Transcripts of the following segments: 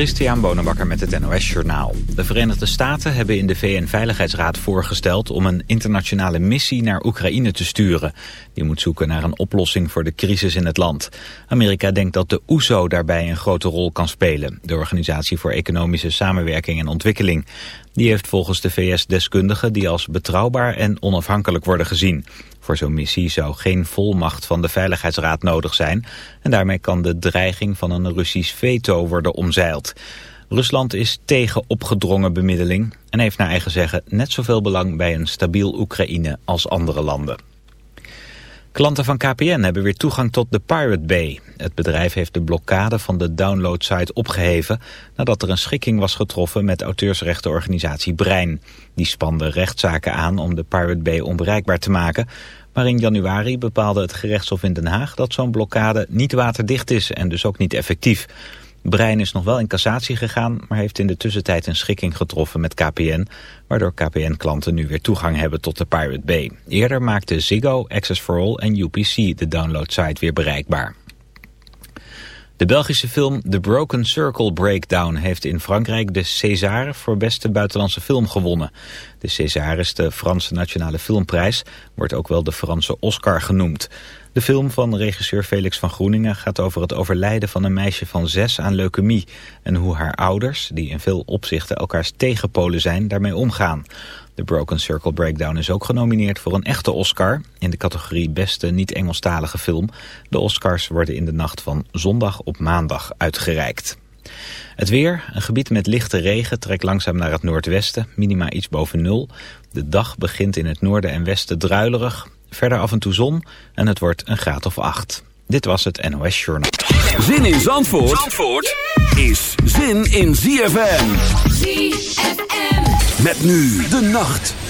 Christian Bonenbakker met het NOS Journaal. De Verenigde Staten hebben in de VN-veiligheidsraad voorgesteld... om een internationale missie naar Oekraïne te sturen. Die moet zoeken naar een oplossing voor de crisis in het land. Amerika denkt dat de OESO daarbij een grote rol kan spelen. De Organisatie voor Economische Samenwerking en Ontwikkeling. Die heeft volgens de VS deskundigen die als betrouwbaar en onafhankelijk worden gezien. Voor zo'n missie zou geen volmacht van de Veiligheidsraad nodig zijn... en daarmee kan de dreiging van een Russisch veto worden omzeild. Rusland is tegen opgedrongen bemiddeling... en heeft naar eigen zeggen net zoveel belang bij een stabiel Oekraïne als andere landen. Klanten van KPN hebben weer toegang tot de Pirate Bay. Het bedrijf heeft de blokkade van de downloadsite opgeheven... nadat er een schikking was getroffen met auteursrechtenorganisatie Brein. Die spande rechtszaken aan om de Pirate Bay onbereikbaar te maken... Maar in januari bepaalde het gerechtshof in Den Haag dat zo'n blokkade niet waterdicht is en dus ook niet effectief. Brein is nog wel in cassatie gegaan, maar heeft in de tussentijd een schikking getroffen met KPN, waardoor KPN-klanten nu weer toegang hebben tot de Pirate Bay. Eerder maakten Ziggo, Access for All en UPC de downloadsite weer bereikbaar. De Belgische film The Broken Circle Breakdown heeft in Frankrijk de César voor beste buitenlandse film gewonnen. De César is de Franse Nationale Filmprijs, wordt ook wel de Franse Oscar genoemd. De film van regisseur Felix van Groeningen gaat over het overlijden van een meisje van zes aan leukemie en hoe haar ouders, die in veel opzichten elkaars tegenpolen zijn, daarmee omgaan. De Broken Circle Breakdown is ook genomineerd voor een echte Oscar in de categorie beste niet-Engelstalige film. De Oscars worden in de nacht van zondag op maandag uitgereikt. Het weer, een gebied met lichte regen, trekt langzaam naar het noordwesten, minima iets boven nul. De dag begint in het noorden en westen druilerig, verder af en toe zon en het wordt een graad of acht. Dit was het NOS Journal. Zin in Zandvoort, Zandvoort is zin in ZFM. ZFM. Met nu de nacht.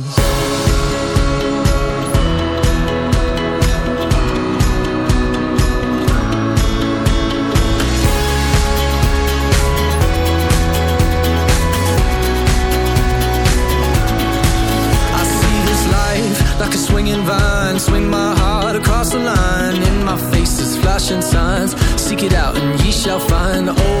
it out and ye shall find. Oh.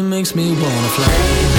makes me wanna fly.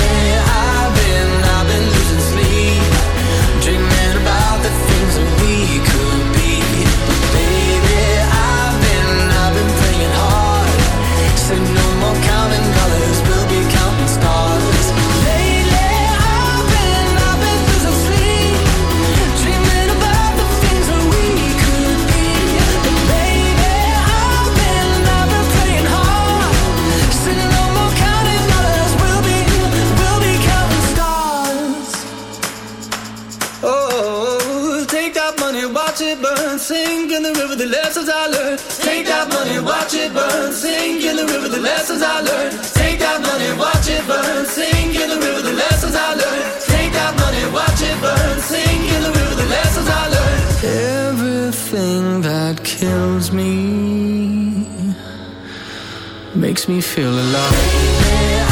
me makes me feel alive.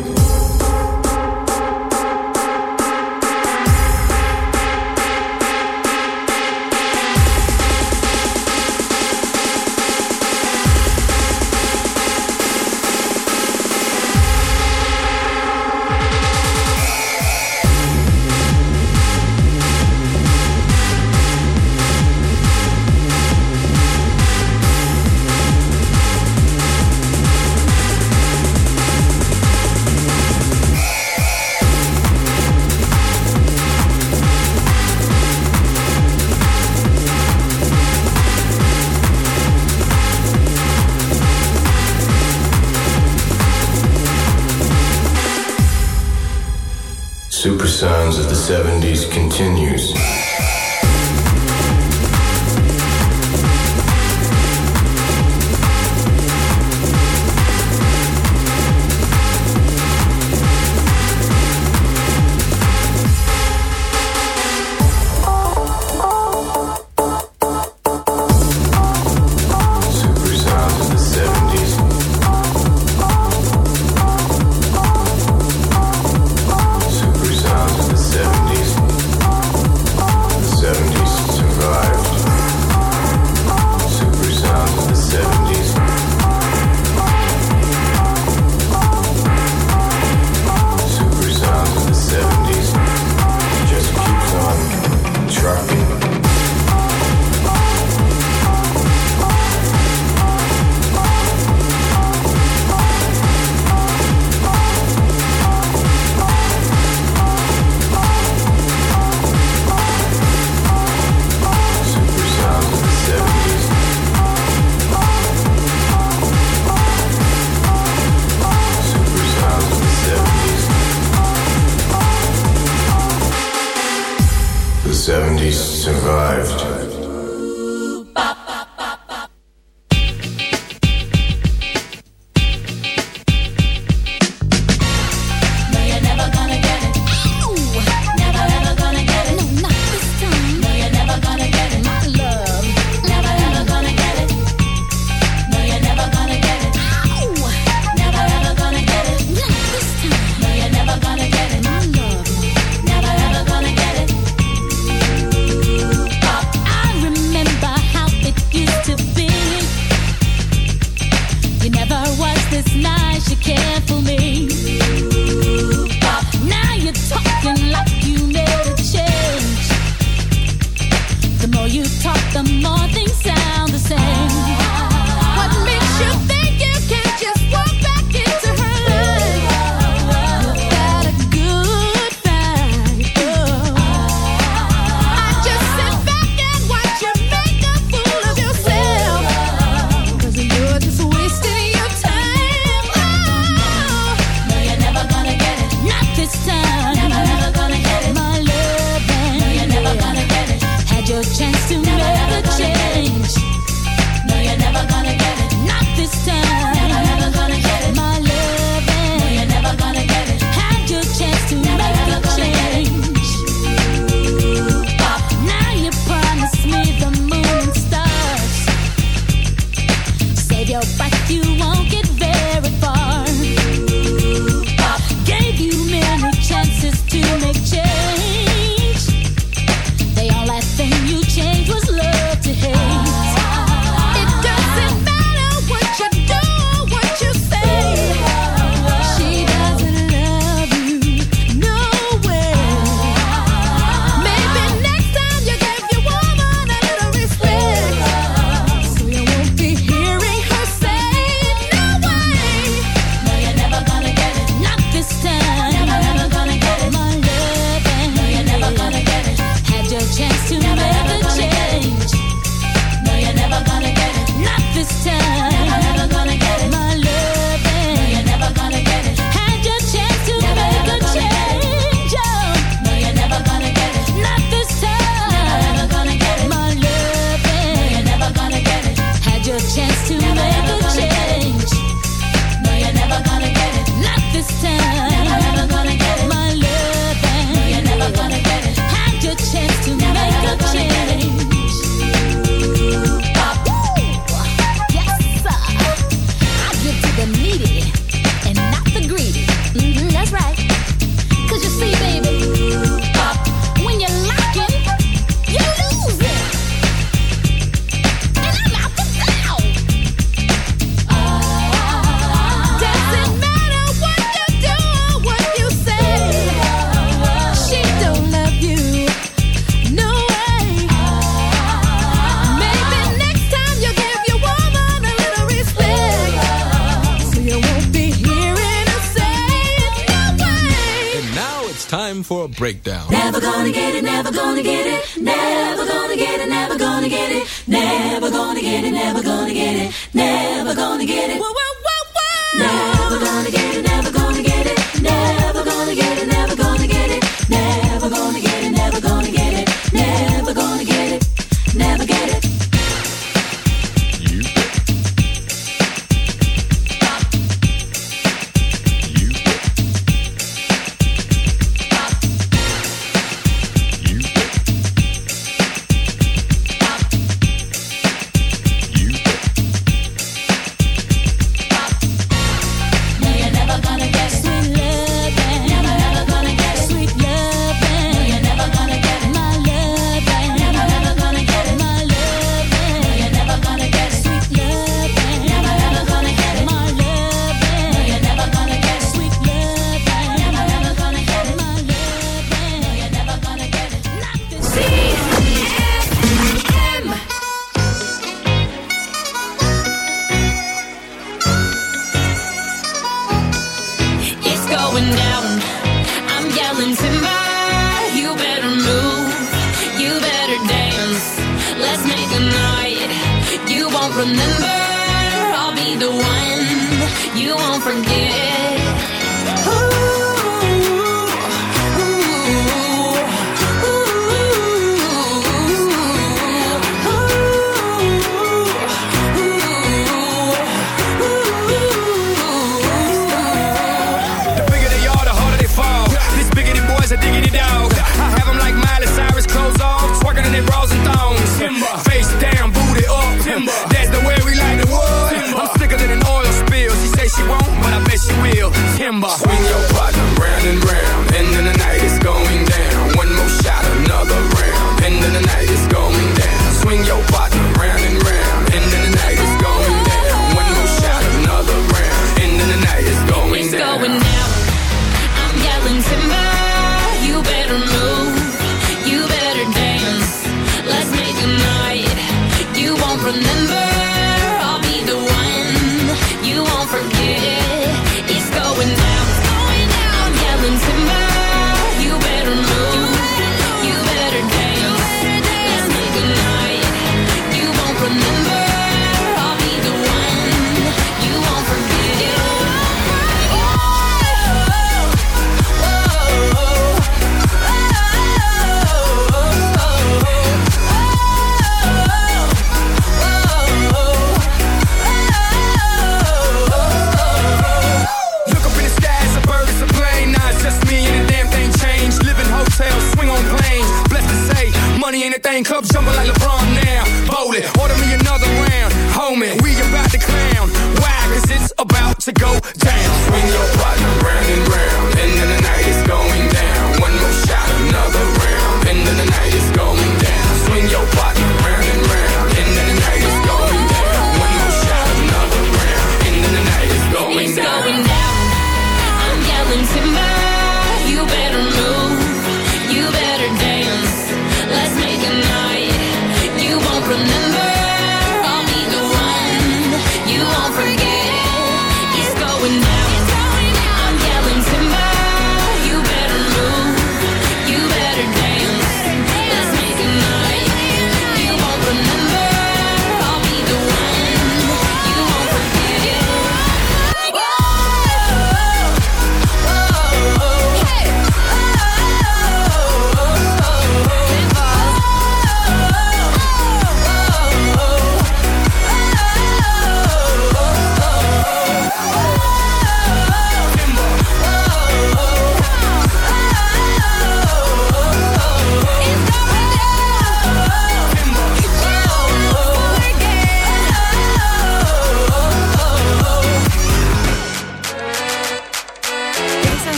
for a breakdown. Never gonna get it, never gonna get it, never gonna get it, never gonna get it, never gonna get it, never gonna get it, never gonna get it. Never gonna get it. Never gonna get it.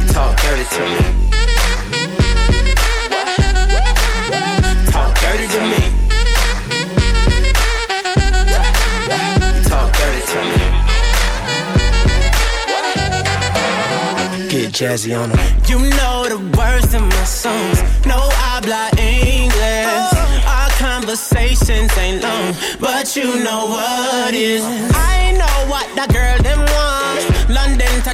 you talk dirty to me. Talk dirty to me. You talk dirty to me. Get jazzy on them. You know the words in my songs. No I habla English. Oh. Our conversations ain't long, but you know what is. I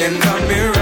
Looked in the mirror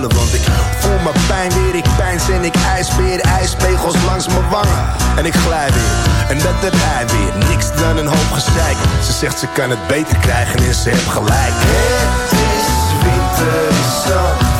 Want ik voel mijn pijn weer, ik pijn en ik ijsbeer, Ijspegels langs mijn wangen. En ik glij weer. En dat er hij weer, niks dan een hoop gezeik. Ze zegt ze kan het beter krijgen en ze heeft gelijk. Het is winter, zo.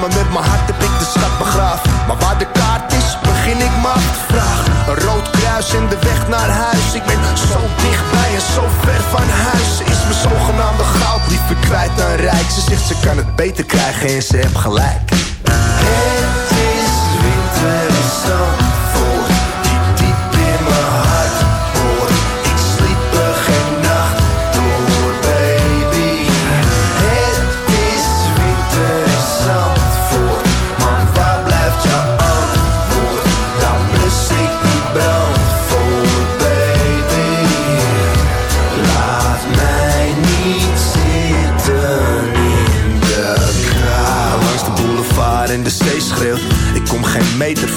Met mijn hart heb ik de schat begraven. Maar waar de kaart is, begin ik me af te vragen. Een rood kruis in de weg naar huis. Ik ben zo dichtbij en zo ver van huis. Ze is mijn zogenaamde goud liever kwijt dan rijk. Ze zegt ze kan het beter krijgen en ze heeft gelijk.